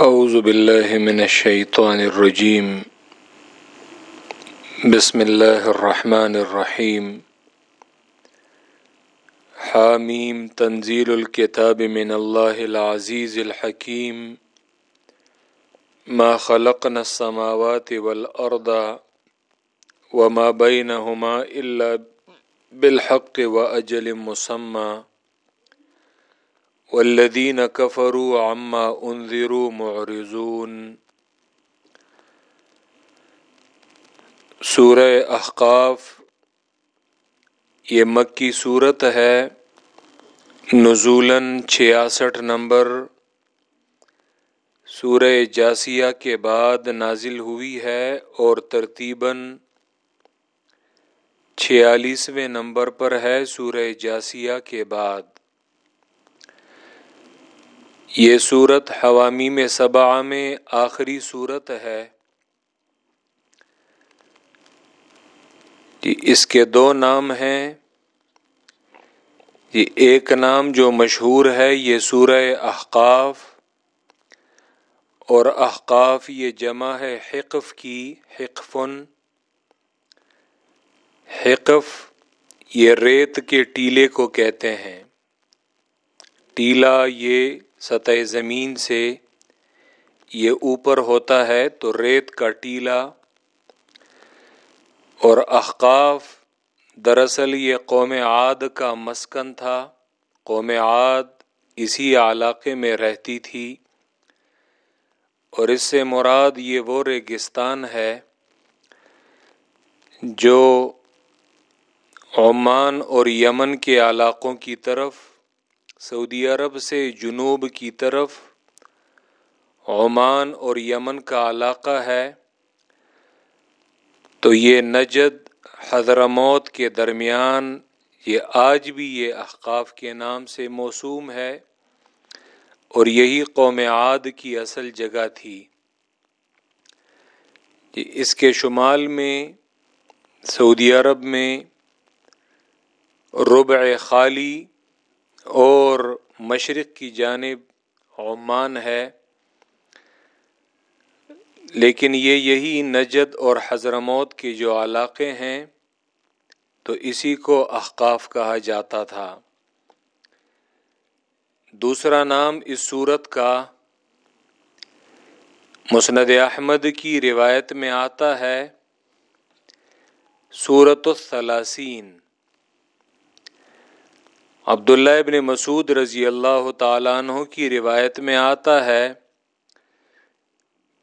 أعوذ بالله من الشيطان الرجيم. بسم الله الرحمن الرحيم. حاميم، تنزيل الكتاب من الله العزيز الحكيم. ما خلقنا السماوات والأرض وما بينهما إلا بالحق وأجل مسمى. والذين كفروا عما انذروا معرضون۔ سورہ احقاف، یہ مکی صورت ہے، نزولاً چھیاسٹھ نمبر۔ سورہ جاسیہ کے بعد نازل ہوئی ہے اور ترتیباً چھیالیسویں نمبر پر ہے سورہ جاسیہ کے بعد۔ یہ صورت حوامی میں صبا میں آخری صورت ہے۔ جی اس کے دو نام ہیں۔ یہ ایک نام جو مشہور ہے، یہ سورہ احقاف۔ اور احقاف یہ جمع ہے حقف کی، حقفن۔ حقف یہ ریت کے ٹیلے کو کہتے ہیں۔ ٹیلا یہ سطح زمین سے یہ اوپر ہوتا ہے تو ریت کا ٹیلا اور احقاف دراصل یہ قوم عاد کا مسکن تھا۔ قوم عاد اسی علاقے میں رہتی تھی اور اس سے مراد یہ وہ ریگستان ہے جو عمان اور یمن کے علاقوں کی طرف سعودی عرب سے جنوب کی طرف عمان اور یمن کا علاقہ ہے، تو یہ نجد حضرموت کے درمیان، یہ آج بھی یہ احقاف کے نام سے موسوم ہے اور یہی قوم عاد کی اصل جگہ تھی۔ اس کے شمال میں، سعودی عرب میں ربع خالی اور مشرق کی جانب عمان ہے۔ لیکن یہ یہی نجد اور حضرموت کے جو علاقے ہیں، تو اسی کو احقاف کہا جاتا تھا۔ دوسرا نام اس صورت کا مسند احمد کی روایت میں آتا ہے صورت الثلاسین عبداللہ ابن مسعود رضی اللہ تعالیٰ عنہ کی روایت میں آتا ہے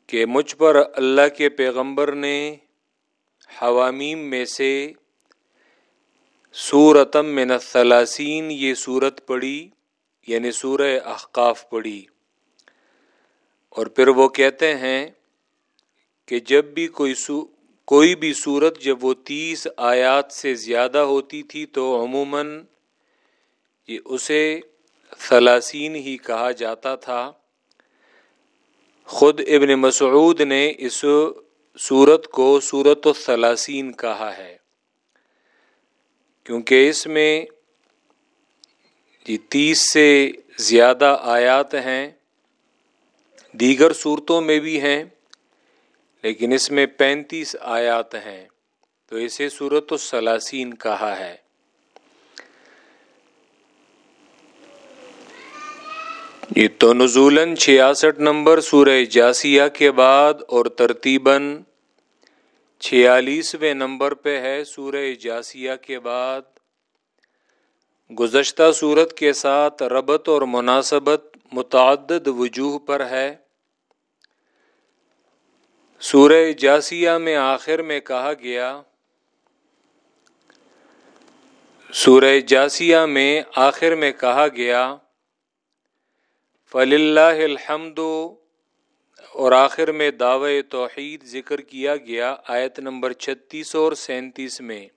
کہ مجھ پر اللہ کے پیغمبر نے حوامیم میں سے سورتم من الثلاسین یہ صورت پڑھی یعنی سورہ احقاف پڑھی۔ اور پھر وہ کہتے ہیں کہ جب بھی کوئی سو، کوئی بھی صورت جب وہ تیس آیات سے زیادہ ہوتی تھی تو عموماً یہ اسے ثلاسین ہی کہا جاتا تھا۔ خود ابن مسعود نے اس صورت کو صورت الثلاسین کہا ہے، کیونکہ اس میں یہ تیس سے زیادہ آیات ہیں، دیگر صورتوں میں بھی ہیں، لیکن اس میں پینتیس آیات ہیں۔ تو اسے صورت الثلاسین کہا ہے۔ یہ تو نزولاً چھیاسٹھ نمبر سورہ جاسیہ کے بعد اور ترتیباً چھیالیسویں نمبر پہ ہے سورہ جاسیہ کے بعد۔ گزشتہ صورت کے ساتھ ربط اور مناسبت متعدد وجوہ پر ہے۔ سورہ جاسیہ میں آخر میں کہا گیا، سورہ جاسیہ میں آخر میں کہا گیا فل اللہ الحمد اور آخر میں دعوی توحید ذکر کیا گیا، آیت نمبر چھتیس اور سینتیس میں۔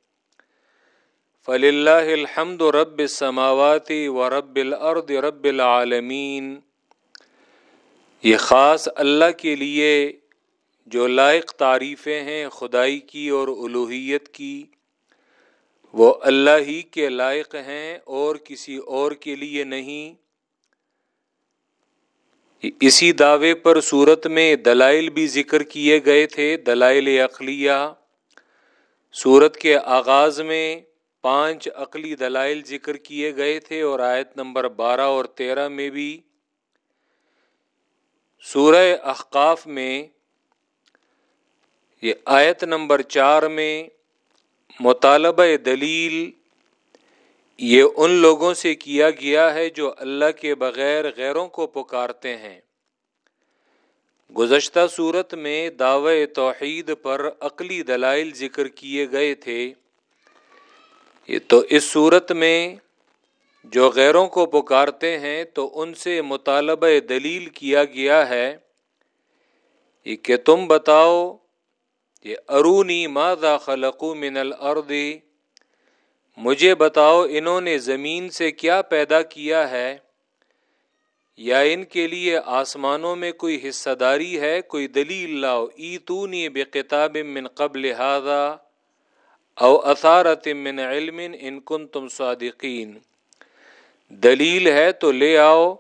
فل اللہ الحمد رب سماواتی و رب الارض رب العالمین۔ یہ خاص اللہ کے لیے جو لائق تعریفیں ہیں خدائی کی اور الوحیت کی، وہ اللہ ہی کے لائق ہیں اور کسی اور کے لیے نہیں۔ اسی دعوے پر صورت میں دلائل بھی ذکر کیے گئے تھے، دلائل اقلیہ صورت کے آغاز میں پانچ عقلی دلائل ذکر کیے گئے تھے اور آیت نمبر بارہ اور تیرہ میں بھی۔ سورہ احقاف میں یہ آیت نمبر چار میں مطالبہ دلیل یہ ان لوگوں سے کیا گیا ہے جو اللہ کے بغیر غیروں کو پکارتے ہیں۔ گزشتہ صورت میں دعوی توحید پر عقلی دلائل ذکر کیے گئے تھے۔ تو اس صورت میں جو غیروں کو پکارتے ہیں تو ان سے مطالبہ دلیل کیا گیا ہے۔ کہ تم بتاؤ، یہ ارونی ماذا خلقو من الارض؟ مجھے بتاؤ انہوں نے زمین سے کیا پیدا کیا ہے؟ یا ان کے لیے آسمانوں میں کوئی حصہ داری ہے؟ کوئی دلیل لاؤ ای تو نی بے کتاب من قبل هذا او اثارت من علم ان کن تم صادقین۔ دلیل ہے تو لے آؤ،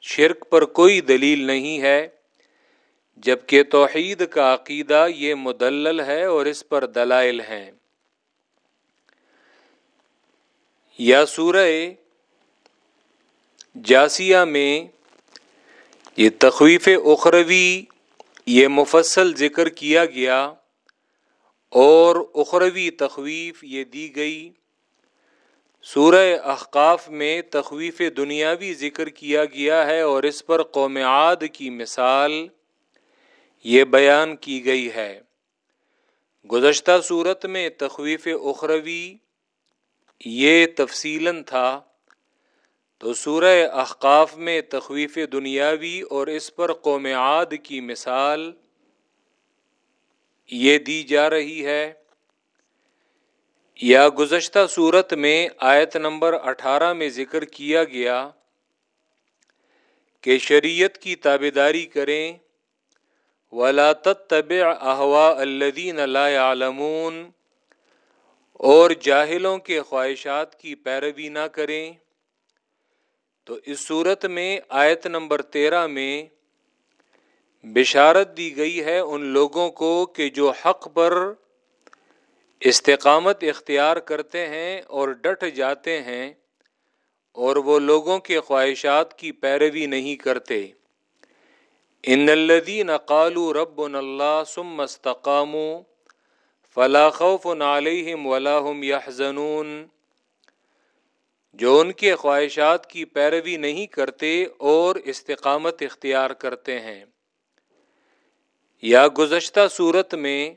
شرک پر کوئی دلیل نہیں ہے، جبکہ توحید کا عقیدہ یہ مدلل ہے اور اس پر دلائل ہیں۔ یا سورہ جاسیہ میں یہ تخویف اخروی، یہ مفصل ذکر کیا گیا اور اخروی تخویف یہ دی گئی۔ سورہ احقاف میں تخویف دنیاوی ذکر کیا گیا ہے اور اس پر قوم عاد کی مثال یہ بیان کی گئی ہے۔ گزشتہ صورت میں تخویف اخروی یہ تفصیل تھا تو سورہ احقاف میں تخویف دنیاوی اور اس پر قوم عاد کی مثال یہ دی جا رہی ہے۔ یا گزشتہ صورت میں آیت نمبر اٹھارہ میں ذکر کیا گیا کہ شریعت کی تابے داری کریں۔ ولا طب احوا الدین عالمون اور جاہلوں کے خواہشات کی پیروی نہ کریں۔ تو اس صورت میں آیت نمبر تیرہ میں بشارت دی گئی ہے ان لوگوں کو کہ جو حق پر استقامت اختیار کرتے ہیں اور ڈٹ جاتے ہیں اور وہ لوگوں کے خواہشات کی پیروی نہیں کرتے۔ ان الدین قالو رب اللہ سم مستقام فلا خوف علیہم ولاحم یحزنون۔ جو ان کے خواہشات کی پیروی نہیں کرتے اور استقامت اختیار کرتے ہیں۔ یا گزشتہ صورت میں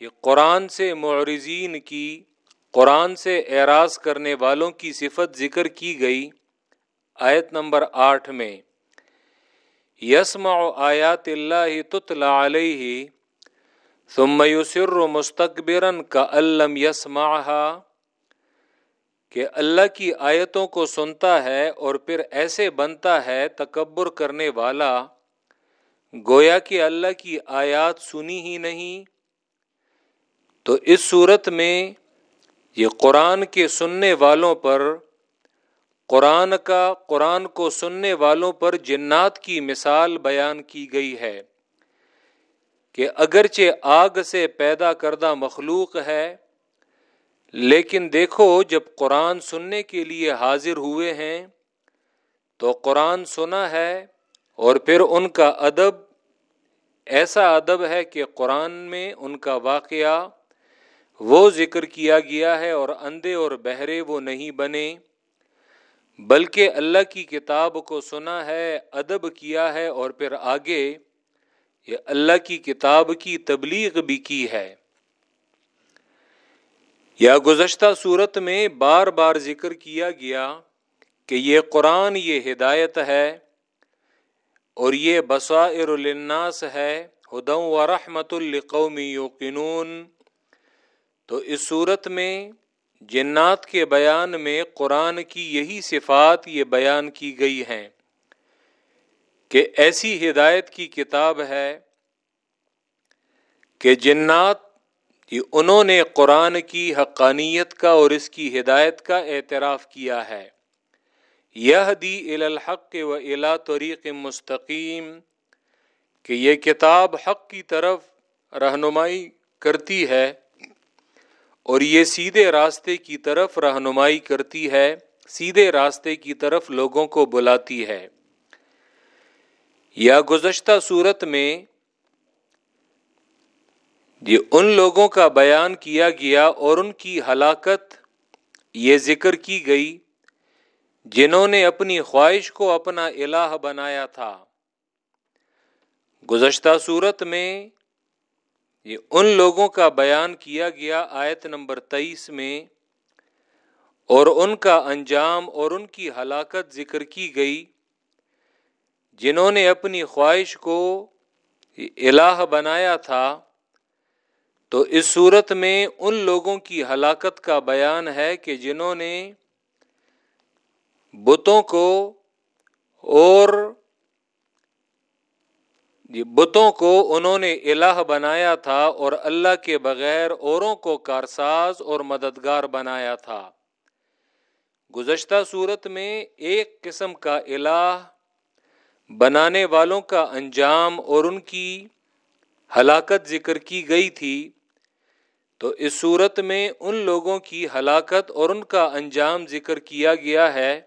یہ قرآن سے معرزین کی، قرآن سے اعراض کرنے والوں کی صفت ذکر کی گئی۔ آیت نمبر آٹھ میں یسما آیات اللہ تتلا علیہ ثم یسر مستقبرن کا علم کہ اللہ کی آیتوں کو سنتا ہے اور پھر ایسے بنتا ہے تکبر کرنے والا، گویا کہ اللہ کی آیات سنی ہی نہیں۔ تو اس صورت میں یہ قرآن کے سننے والوں پر، قرآن کا، قرآن کو سننے والوں پر جنات کی مثال بیان کی گئی ہے۔ کہ اگرچہ آگ سے پیدا کردہ مخلوق ہے، لیکن دیکھو جب قرآن سننے کے لیے حاضر ہوئے ہیں، تو قرآن سنا ہے اور پھر ان کا ادب، ایسا ادب ہے کہ قرآن میں ان کا واقعہ وہ ذکر کیا گیا ہے اور اندھے اور بہرے وہ نہیں بنے، بلکہ اللہ کی کتاب کو سنا ہے، ادب کیا ہے اور پھر آگے یہ اللہ کی کتاب کی تبلیغ بھی کی ہے۔ یا گزشتہ صورت میں بار بار ذکر کیا گیا کہ یہ قرآن یہ ہدایت ہے اور یہ بصائر الناس ہے ہدم و رحمت القومی یوقنون۔ تو اس صورت میں جنات کے بیان میں قرآن کی یہی صفات یہ بیان کی گئی ہیں۔ کہ ایسی ہدایت کی کتاب ہے کہ جنات انہوں نے قرآن کی حقانیت کا اور اس کی ہدایت کا اعتراف کیا ہے۔ یہ دی الحق و الا طریق مستقیم کہ یہ کتاب حق کی طرف رہنمائی کرتی ہے اور یہ سیدھے راستے کی طرف رہنمائی کرتی ہے، سیدھے راستے کی طرف لوگوں کو بلاتی ہے۔ یا گزشتہ صورت میں یہ ان لوگوں کا بیان کیا گیا اور ان کی ہلاکت یہ ذکر کی گئی جنہوں نے اپنی خواہش کو اپنا الہ بنایا تھا۔ گزشتہ صورت میں یہ ان لوگوں کا بیان کیا گیا آیت نمبر تیئیس میں اور ان کا انجام اور ان کی ہلاکت ذکر کی گئی۔ جنہوں نے اپنی خواہش کو الہ بنایا تھا، تو اس صورت میں ان لوگوں کی ہلاکت کا بیان ہے کہ جنہوں نے بتوں کو اور جی، بتوں کو انہوں نے الہ بنایا تھا اور اللہ کے بغیر اوروں کو کارساز اور مددگار بنایا تھا۔ گزشتہ صورت میں ایک قسم کا الہ بنانے والوں کا انجام اور ان کی ہلاکت ذکر کی گئی تھی، تو اس صورت میں ان لوگوں کی ہلاکت اور ان کا انجام ذکر کیا گیا ہے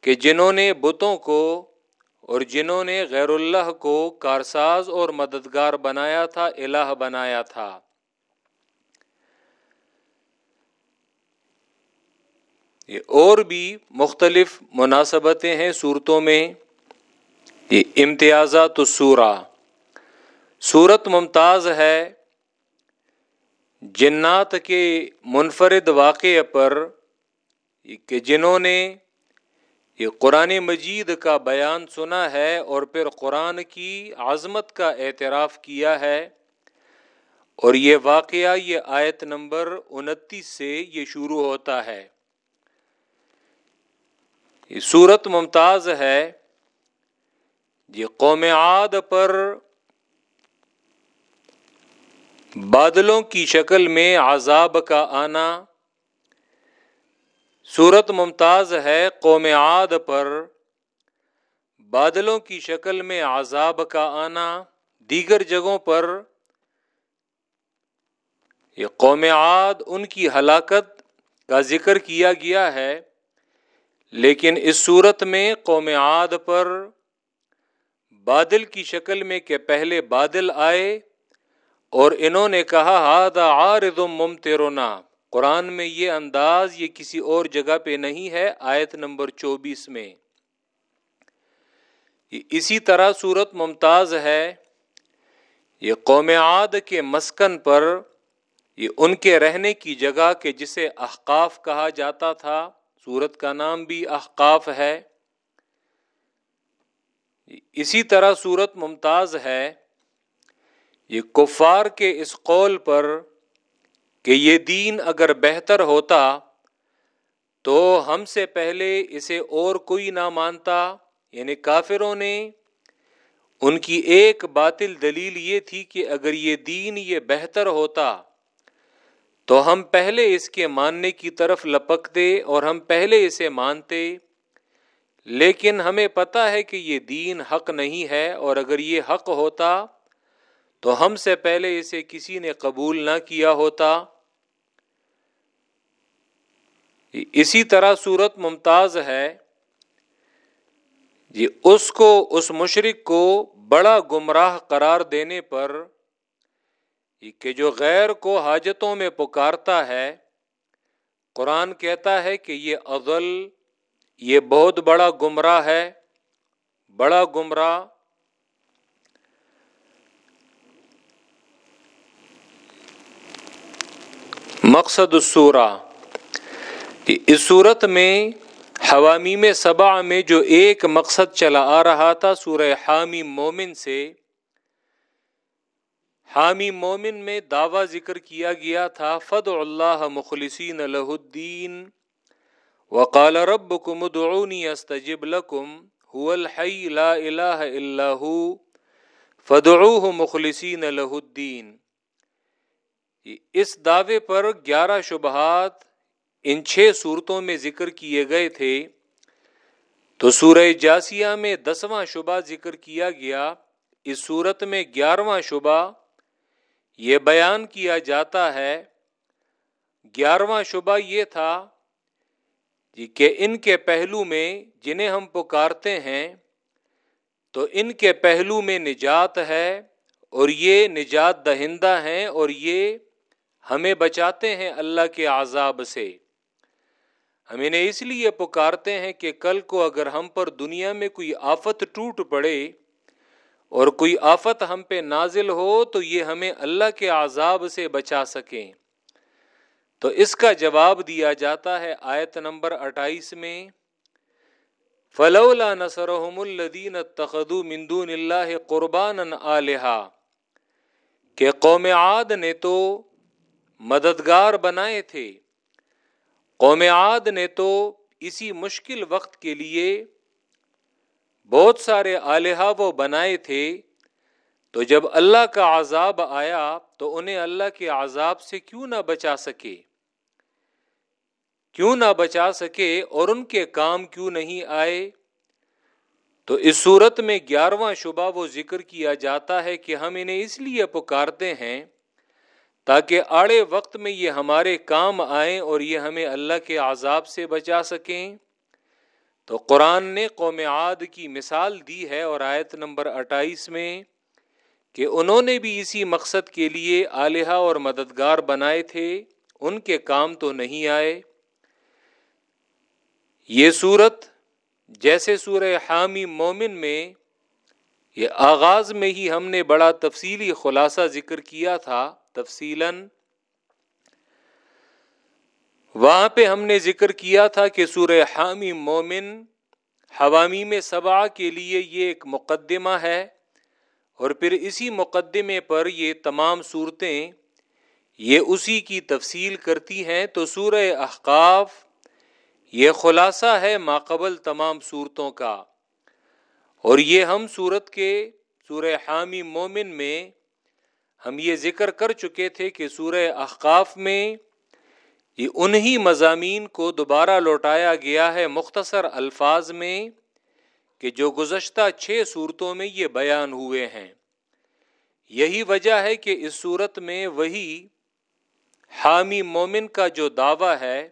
کہ جنہوں نے بتوں کو اور جنہوں نے غیر اللہ کو کارساز اور مددگار بنایا تھا، الہ بنایا تھا۔ یہ اور بھی مختلف مناسبتیں ہیں صورتوں میں۔ یہ امتیازات سورہ۔ صورت ممتاز ہے جنات کے منفرد واقعے پر، کہ جنہوں نے یہ قرآن مجید کا بیان سنا ہے اور پھر قرآن کی عظمت کا اعتراف کیا ہے۔ اور یہ واقعہ، یہ آیت نمبر انتیس سے یہ شروع ہوتا ہے۔ یہ صورت ممتاز ہے۔ یہ قوم عاد پر بادلوں کی شکل میں عذاب کا آنا صورت ممتاز ہے قوم عاد پر بادلوں کی شکل میں عذاب کا آنا دیگر جگہوں پر یہ قوم عاد ان کی ہلاکت کا ذکر کیا گیا ہے لیکن اس صورت میں قوم عاد پر بادل کی شکل میں کہ پہلے بادل آئے اور انہوں نے کہا ہاد عارض ممترنا قرآن میں یہ انداز یہ کسی اور جگہ پہ نہیں ہے، آیت نمبر چوبیس میں۔ اسی طرح صورت ممتاز ہے۔ یہ قوم عاد کے مسکن پر، یہ ان کے رہنے کی جگہ کے جسے احقاف کہا جاتا تھا۔ سورت کا نام بھی احقاف ہے۔ اسی طرح صورت ممتاز ہے، یہ کفار کے اس قول پر کہ یہ دین اگر بہتر ہوتا تو ہم سے پہلے اسے اور کوئی نہ مانتا یعنی کافروں نے۔ ان کی ایک باطل دلیل یہ تھی کہ اگر یہ دین یہ بہتر ہوتا تو ہم پہلے اس کے ماننے کی طرف لپکتے اور ہم پہلے اسے مانتے۔ لیکن ہمیں پتا ہے کہ یہ دین حق نہیں ہے اور اگر یہ حق ہوتا تو ہم سے پہلے اسے کسی نے قبول نہ کیا ہوتا۔ اسی طرح صورت ممتاز ہے۔ جی اس کو، اس مشرق کو بڑا گمراہ قرار دینے پر کہ جو غیر کو حاجتوں میں پکارتا ہے، قرآن کہتا ہے کہ یہ ازل یہ بہت بڑا گمراہ ہے، بڑا گمراہ۔ مقصد السورہ اس صورت میں حوامی میں میں جو ایک مقصد چلا آ رہا تھا، سورہ حامی مومن سے حامی مومن میں دعویٰ ذکر کیا گیا تھا فد اللہ مخلصین الدین وقال رب کم استجب لکم هو الحی لا الہ الا ہو فدعوه مخلصین الہ الدین اس دعوے پر گیارہ شبہات ان چھ صورتوں میں ذکر کیے گئے تھے۔ تو سورہ جاسیہ میں دسواں شبہ ذکر کیا گیا۔ اس صورت میں گیارہواں شبہ یہ بیان کیا جاتا ہے۔ گیارہواں شبہ یہ تھا جی کہ ان کے پہلو میں جنہیں ہم پکارتے ہیں، تو ان کے پہلو میں نجات ہے اور یہ نجات دہندہ ہیں اور یہ ہمیں بچاتے ہیں اللہ کے عذاب سے۔ ہم انہیں اس لیے پکارتے ہیں کہ کل کو اگر ہم پر دنیا میں کوئی آفت ٹوٹ پڑے اور کوئی آفت ہم پہ نازل ہو، تو یہ ہمیں اللہ کے عذاب سے بچا سکیں۔ تو اس کا جواب دیا جاتا ہے آیت نمبر اٹھائیس میں، فلولا نصرهم الدین تخدو مندون اللہ قربان علیہ کہ قوم عاد نے تو مددگار بنائے تھے۔ قوم عاد نے تو اسی مشکل وقت کے لیے بہت سارے آلیہ وہ بنائے تھے۔ تو جب اللہ کا عذاب آیا تو انہیں اللہ کے عذاب سے کیوں نہ بچا سکے؟ کیوں نہ بچا سکے اور ان کے کام کیوں نہیں آئے؟ تو اس صورت میں گیارہواں شبہ وہ ذکر کیا جاتا ہے کہ ہم انہیں اس لیے پکارتے ہیں تاکہ آڑے وقت میں یہ ہمارے کام آئیں اور یہ ہمیں اللہ کے عذاب سے بچا سکیں۔ تو قرآن نے قوم عاد کی مثال دی ہے اور آیت نمبر اٹھائیس میں کہ انہوں نے بھی اسی مقصد کے لیے آلیہ اور مددگار بنائے تھے، ان کے کام تو نہیں آئے۔ یہ صورت جیسے سورہ حامی مومن میں، یہ آغاز میں ہی ہم نے بڑا تفصیلی خلاصہ ذکر کیا تھا تفصیل وہاں پہ ہم نے ذکر کیا تھا کہ سورہ حامی مومن حوامی میں سبا کے لیے یہ ایک مقدمہ ہے۔ اور پھر اسی مقدمے پر یہ تمام صورتیں یہ اسی کی تفصیل کرتی ہیں، تو سورہ احقاف یہ خلاصہ ہے ماقبل تمام صورتوں کا۔ اور یہ ہم صورت کے سورہ حامی مومن میں ہم یہ ذکر کر چکے تھے کہ سورہ احقاف میں یہ انہی مضامین کو دوبارہ لوٹایا گیا ہے مختصر الفاظ میں۔ کہ جو گزشتہ چھ صورتوں میں یہ بیان ہوئے ہیں۔ یہی وجہ ہے کہ اس صورت میں وہی حامی مومن کا جو دعویٰ ہے،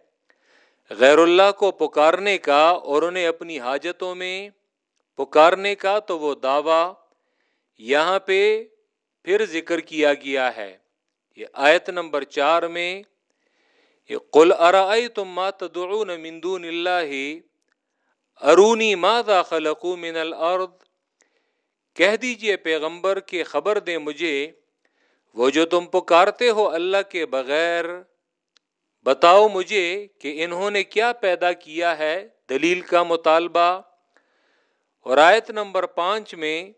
غیر اللہ کو پکارنے کا اور انہیں اپنی حاجتوں میں پکارنے کا، تو وہ دعویٰ یہاں پہ پھر ذکر کیا گیا ہے۔ یہ آیت نمبر چار میں قل ارائیتم ما تدعون من دون اللہ ارونی ماذا خلقو من الارض؟ کہہ دیجیے پیغمبر کے خبر دے مجھے، وہ جو تم پکارتے ہو اللہ کے بغیر، بتاؤ مجھے کہ انہوں نے کیا پیدا کیا ہے؟ دلیل کا مطالبہ۔ اور آیت نمبر پانچ میں،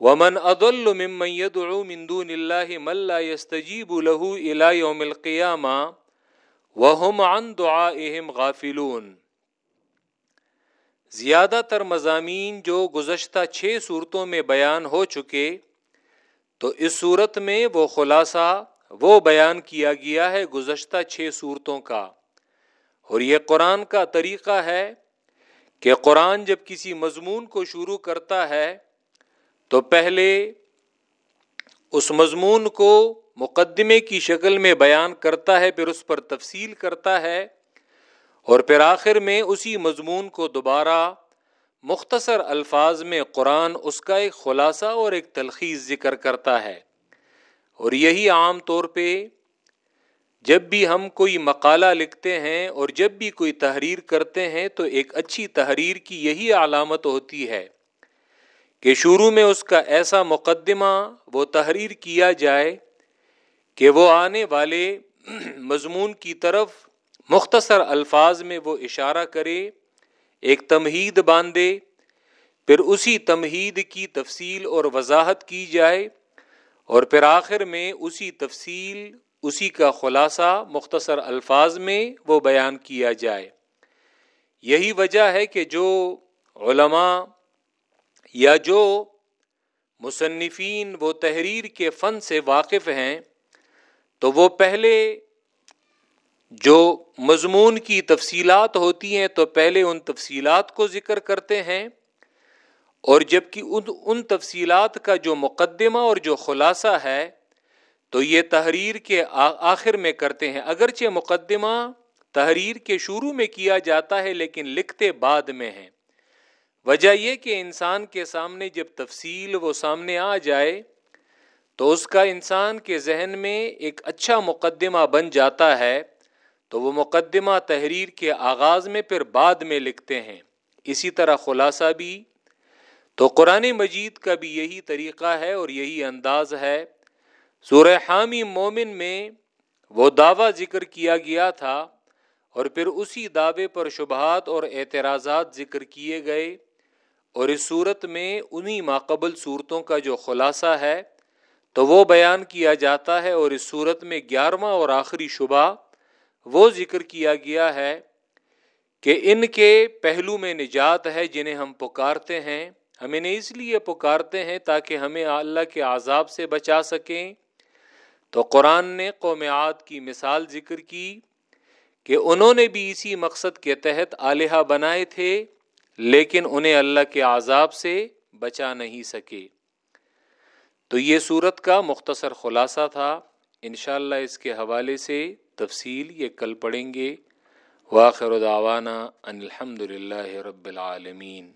ومن ادل ممن يدعو من دون الله من لا يستجيب له الى يوم القيامه وهم عن دعائهم غافلون۔ زیادہ تر مضامین جو گزشتہ چھ صورتوں میں بیان ہو چکے، تو اس صورت میں وہ خلاصہ وہ بیان کیا گیا ہے گزشتہ چھ صورتوں کا۔ اور یہ قرآن کا طریقہ ہے کہ قرآن جب کسی مضمون کو شروع کرتا ہے، تو پہلے اس مضمون کو مقدمے کی شکل میں بیان کرتا ہے، پھر اس پر تفصیل کرتا ہے۔ اور پھر آخر میں اسی مضمون کو دوبارہ مختصر الفاظ میں قرآن اس کا ایک خلاصہ اور ایک تلخیص ذکر کرتا ہے۔ اور یہی عام طور پہ جب بھی ہم کوئی مقالہ لکھتے ہیں اور جب بھی کوئی تحریر کرتے ہیں تو ایک اچھی تحریر کی یہی علامت ہوتی ہے کہ شروع میں اس کا ایسا مقدمہ وہ تحریر کیا جائے کہ وہ آنے والے مضمون کی طرف مختصر الفاظ میں وہ اشارہ کرے، ایک تمہید باندھے، پھر اسی تمہید کی تفصیل اور وضاحت کی جائے، اور پھر آخر میں اسی تفصیل، اسی کا خلاصہ مختصر الفاظ میں وہ بیان کیا جائے۔ یہی وجہ ہے کہ جو علماء یا جو مصنفین وہ تحریر کے فن سے واقف ہیں، تو وہ پہلے جو مضمون کی تفصیلات ہوتی ہیں تو پہلے ان تفصیلات کو ذکر کرتے ہیں اور جبکہ ان ان تفصیلات کا جو مقدمہ اور جو خلاصہ ہے تو یہ تحریر کے آخر میں کرتے ہیں۔ اگرچہ مقدمہ تحریر کے شروع میں کیا جاتا ہے لیکن لکھتے بعد میں ہیں۔ وجہ یہ کہ انسان کے سامنے جب تفصیل وہ سامنے آ جائے تو اس کا انسان کے ذہن میں ایک اچھا مقدمہ بن جاتا ہے۔ تو وہ مقدمہ تحریر کے آغاز میں پھر بعد میں لکھتے ہیں۔ اسی طرح خلاصہ بھی۔ تو قرآن مجید کا بھی یہی طریقہ ہے اور یہی انداز ہے۔ سورہ حامی مومن میں وہ دعویٰ ذکر کیا گیا تھا اور پھر اسی دعوے پر شبہات اور اعتراضات ذکر کیے گئے۔ اور اس صورت میں انہی ماقبل صورتوں کا جو خلاصہ ہے تو وہ بیان کیا جاتا ہے اور اس صورت میں گیارہواں اور آخری شبہ وہ ذکر کیا گیا ہے کہ ان کے پہلو میں نجات ہے جنہیں ہم پکارتے ہیں ہم انہیں اس لیے پکارتے ہیں تاکہ ہمیں اللہ کے عذاب سے بچا سکیں۔ تو قرآن نے قوم عاد کی مثال ذکر کی کہ انہوں نے بھی اسی مقصد کے تحت آلیہ بنائے تھے، لیکن انہیں اللہ کے عذاب سے بچا نہیں سکے۔ تو یہ صورت کا مختصر خلاصہ تھا۔ انشاءاللہ اس کے حوالے سے تفصیل یہ کل پڑھیں گے۔ واخر دعوانا ان الحمد للہ رب العالمین۔